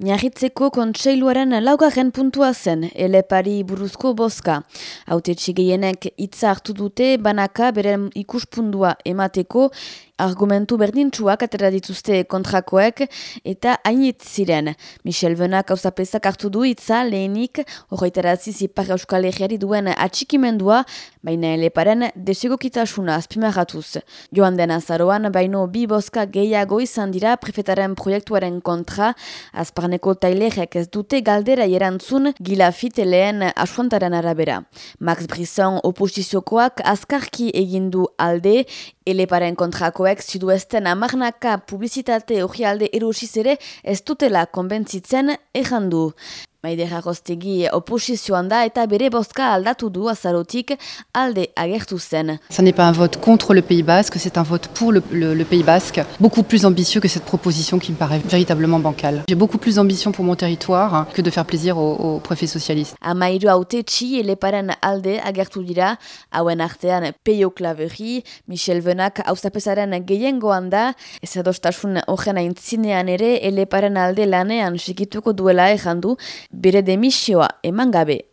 Miarritzeko kontseiluaren laugarren puntua zen, elepari buruzko boska. Haute txigienek hitza hartu dute banaka beren ikuspundua emateko, argumentu berdintsuak atera dituzte kontrakoek eta hainit ziren. Michel Benak hausapezak hartu du hitza lehenik horretarazi zipar euskal egiari duen atxikimendua, baina eleparen desegokitasuna azpimarratuz. Joan den azaroan, baino bi boska gehiago izan dira prefetaren proiektuaren kontra, azpar Barneko tailerek ez dute galdera erantzun gila fiteleen asuantaren arabera. Max Brisson oposiziokoak azkarki egindu alde, eleparen kontrakoek zidu ezten amarnaka publizitate hori alde erosiz ere ez dutela konbentzitzen errandu. Maider Arrostegi oposizioan da eta bere bozka aldatu du azarotik alde agertu zen. Ça n'est pas un vote contre le Pays Basque, c'est un vote pour le, le, le, Pays Basque, beaucoup plus ambitieux que cette proposition qui me paraît véritablement bancale. J'ai beaucoup plus d'ambition pour mon territoire que de faire plaisir aux, aux préfets socialistes. Amairu haute txi eleparen alde agertu dira, hauen artean Peio Klaveri, Michel Venak hauzapesaren gehiengoan da, ez adostasun horren aintzinean ere eleparen alde lanean sekituko duela errandu, bere demisioa eman gabe